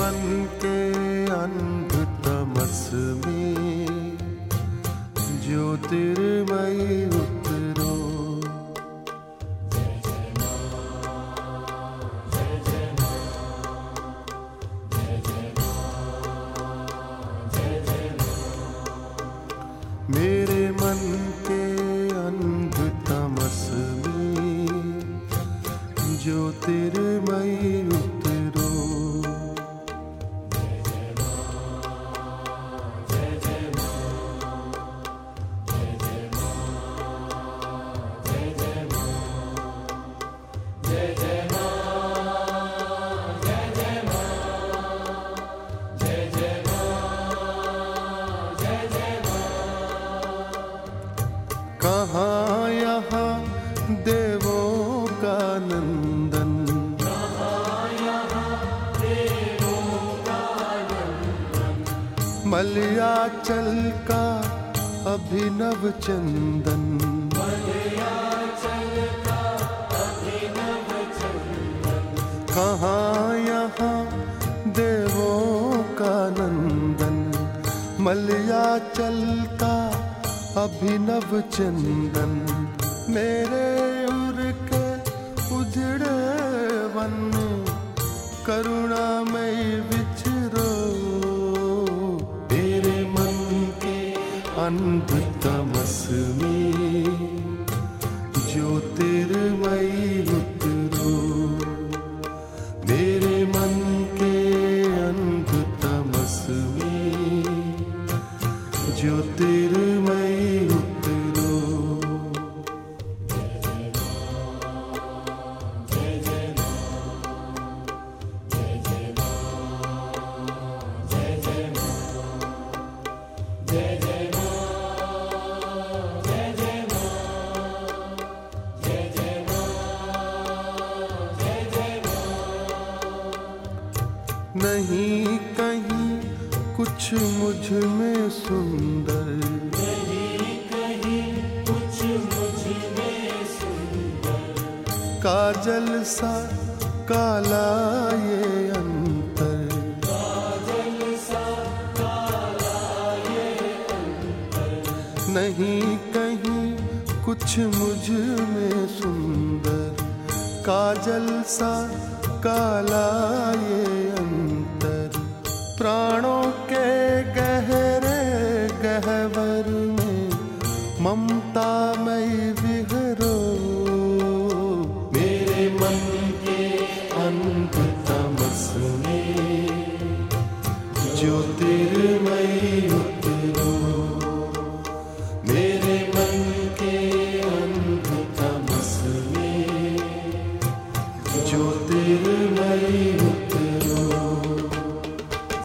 मन के अंध तमस में ज्योतिर्मय कहाँ यहाँ देवों का नंदन। मलयाचल का अभिनव चंदन। कहाँ यहाँ देवों का नंदन। मलयाचल का अभिनव चंदन, मेरे उर के उजड़े वन। में करुणामय विचरो तेरे मन के अंध तमस में ज्योतिर्मय ज्योतिर्मय उतरो। नहीं कुछ मुझमें सुंदर। काजल सा काला ये अंतर। काजल सा काला ये अंतर नहीं कहीं कुछ मुझमें सुंदर। काजल सा काला ये अंतर। प्राणों பெருமை ஒத்துவோம்